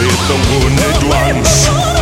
It's the wounded ones.